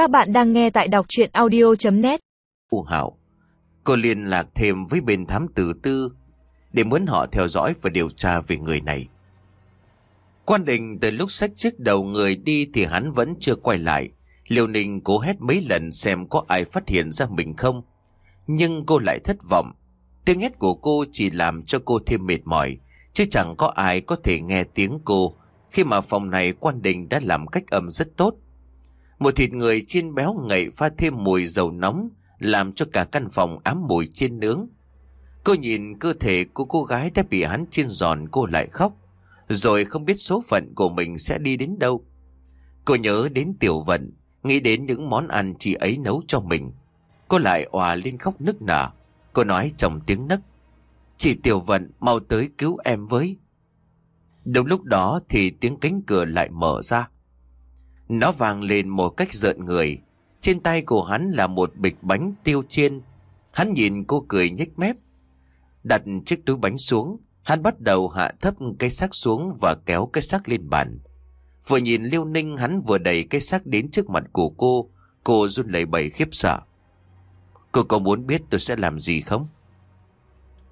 Các bạn đang nghe tại đọc chuyện audio.net U Hảo. Cô liên lạc thêm với bên thám tử tư để muốn họ theo dõi và điều tra về người này. Quan đình từ lúc sách chiếc đầu người đi thì hắn vẫn chưa quay lại. Liêu Ninh cố hét mấy lần xem có ai phát hiện ra mình không. Nhưng cô lại thất vọng. Tiếng hét của cô chỉ làm cho cô thêm mệt mỏi. Chứ chẳng có ai có thể nghe tiếng cô khi mà phòng này quan đình đã làm cách âm rất tốt. Một thịt người chiên béo ngậy pha thêm mùi dầu nóng làm cho cả căn phòng ám mùi chiên nướng. Cô nhìn cơ thể của cô gái đã bị hắn chiên giòn cô lại khóc. Rồi không biết số phận của mình sẽ đi đến đâu. Cô nhớ đến tiểu vận, nghĩ đến những món ăn chị ấy nấu cho mình. Cô lại òa lên khóc nức nở. Cô nói trong tiếng nấc. Chị tiểu vận mau tới cứu em với. Đúng lúc đó thì tiếng cánh cửa lại mở ra. Nó vang lên một cách giận người. Trên tay của hắn là một bịch bánh tiêu chiên. Hắn nhìn cô cười nhếch mép. Đặt chiếc túi bánh xuống, hắn bắt đầu hạ thấp cái xác xuống và kéo cái xác lên bàn. Vừa nhìn Liêu Ninh hắn vừa đẩy cái xác đến trước mặt của cô, cô run lẩy bẩy khiếp sợ. Cô có muốn biết tôi sẽ làm gì không?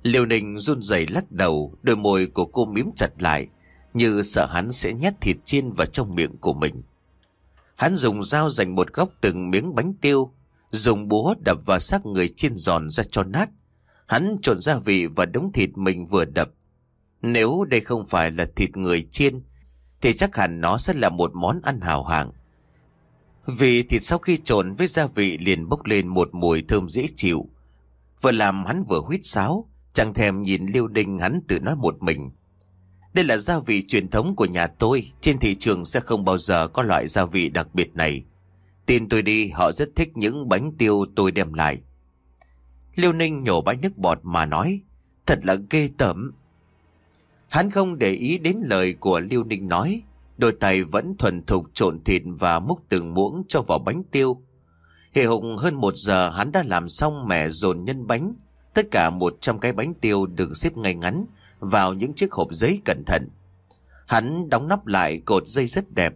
Liêu Ninh run rẩy lắc đầu, đôi môi của cô mím chặt lại, như sợ hắn sẽ nhét thịt chiên vào trong miệng của mình. Hắn dùng dao dành một góc từng miếng bánh tiêu, dùng búa đập vào xác người chiên giòn ra cho nát. Hắn trộn gia vị và đống thịt mình vừa đập. Nếu đây không phải là thịt người chiên, thì chắc hẳn nó sẽ là một món ăn hào hạng. Vì thịt sau khi trộn với gia vị liền bốc lên một mùi thơm dễ chịu. Vừa làm hắn vừa huýt sáo, chẳng thèm nhìn Liêu Đinh hắn tự nói một mình. Đây là gia vị truyền thống của nhà tôi, trên thị trường sẽ không bao giờ có loại gia vị đặc biệt này. Tin tôi đi, họ rất thích những bánh tiêu tôi đem lại. Liêu Ninh nhổ bánh nước bọt mà nói, thật là ghê tởm. Hắn không để ý đến lời của Liêu Ninh nói, đôi tay vẫn thuần thục trộn thịt và múc từng muỗng cho vào bánh tiêu. Hệ Hùng hơn một giờ hắn đã làm xong mẻ dồn nhân bánh, tất cả một trăm cái bánh tiêu được xếp ngay ngắn, vào những chiếc hộp giấy cẩn thận. Hắn đóng nắp lại cột dây rất đẹp.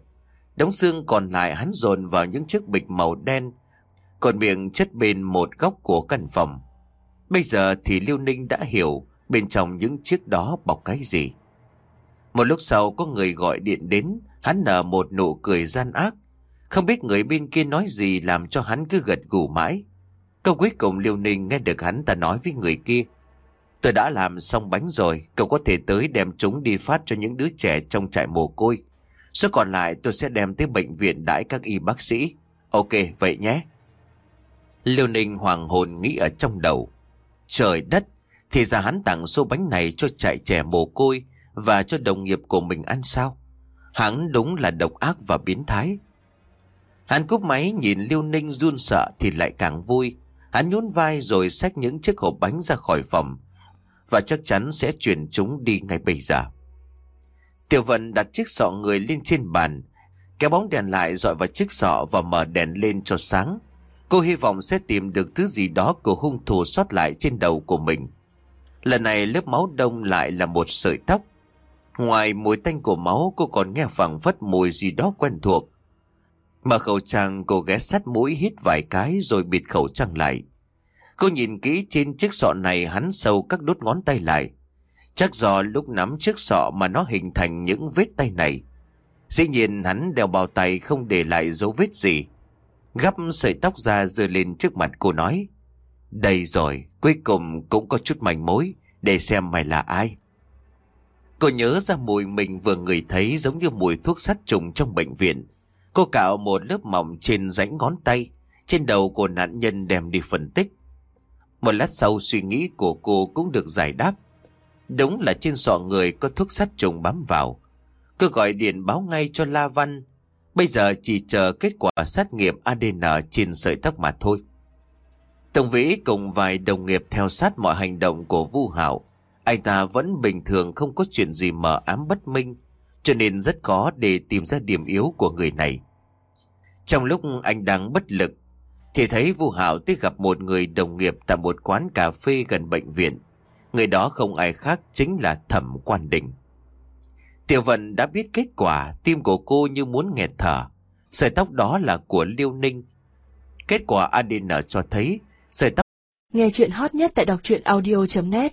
Đống xương còn lại hắn dồn vào những chiếc bịch màu đen, còn miệng chất bên một góc của căn phòng. Bây giờ thì Liêu Ninh đã hiểu bên trong những chiếc đó bọc cái gì. Một lúc sau có người gọi điện đến, hắn nở một nụ cười gian ác. Không biết người bên kia nói gì làm cho hắn cứ gật gù mãi. Câu cuối cùng Liêu Ninh nghe được hắn ta nói với người kia. Tôi đã làm xong bánh rồi, cậu có thể tới đem chúng đi phát cho những đứa trẻ trong trại mồ côi. Số còn lại tôi sẽ đem tới bệnh viện đãi các y bác sĩ. Ok, vậy nhé. Liêu Ninh hoàng hồn nghĩ ở trong đầu. Trời đất, thì ra hắn tặng số bánh này cho trại trẻ mồ côi và cho đồng nghiệp của mình ăn sao? Hắn đúng là độc ác và biến thái. Hắn cúp máy nhìn Liêu Ninh run sợ thì lại càng vui. Hắn nhún vai rồi xách những chiếc hộp bánh ra khỏi phòng và chắc chắn sẽ chuyển chúng đi ngay bây giờ. Tiểu vận đặt chiếc sọ người lên trên bàn, kéo bóng đèn lại dọi vào chiếc sọ và mở đèn lên cho sáng. Cô hy vọng sẽ tìm được thứ gì đó của hung thủ sót lại trên đầu của mình. Lần này lớp máu đông lại là một sợi tóc. Ngoài mùi tanh của máu cô còn nghe phẳng phất mùi gì đó quen thuộc. Mở khẩu trang cô ghé sát mũi hít vài cái rồi bịt khẩu trang lại. Cô nhìn kỹ trên chiếc sọ này hắn sâu các đốt ngón tay lại. Chắc do lúc nắm chiếc sọ mà nó hình thành những vết tay này. Dĩ nhiên hắn đeo bao tay không để lại dấu vết gì. Gắp sợi tóc ra dưa lên trước mặt cô nói. Đây rồi, cuối cùng cũng có chút manh mối để xem mày là ai. Cô nhớ ra mùi mình vừa ngửi thấy giống như mùi thuốc sát trùng trong bệnh viện. Cô cạo một lớp mỏng trên rãnh ngón tay, trên đầu của nạn nhân đem đi phân tích. Một lát sau suy nghĩ của cô cũng được giải đáp. Đúng là trên sọ người có thuốc sát trùng bám vào. cứ gọi điện báo ngay cho La Văn. Bây giờ chỉ chờ kết quả xét nghiệm ADN trên sợi tóc mà thôi. Tổng Vĩ cùng vài đồng nghiệp theo sát mọi hành động của Vu Hạo. Anh ta vẫn bình thường không có chuyện gì mờ ám bất minh, cho nên rất khó để tìm ra điểm yếu của người này. Trong lúc anh đang bất lực, thì thấy Vu Hạo tới gặp một người đồng nghiệp tại một quán cà phê gần bệnh viện. Người đó không ai khác chính là Thẩm Quan Đình. Tiểu Vận đã biết kết quả, tim của cô như muốn nghẹt thở. Sợi tóc đó là của Liêu Ninh. Kết quả ADN cho thấy sợi tóc Nghe chuyện hot nhất tại đọc truyện audio.net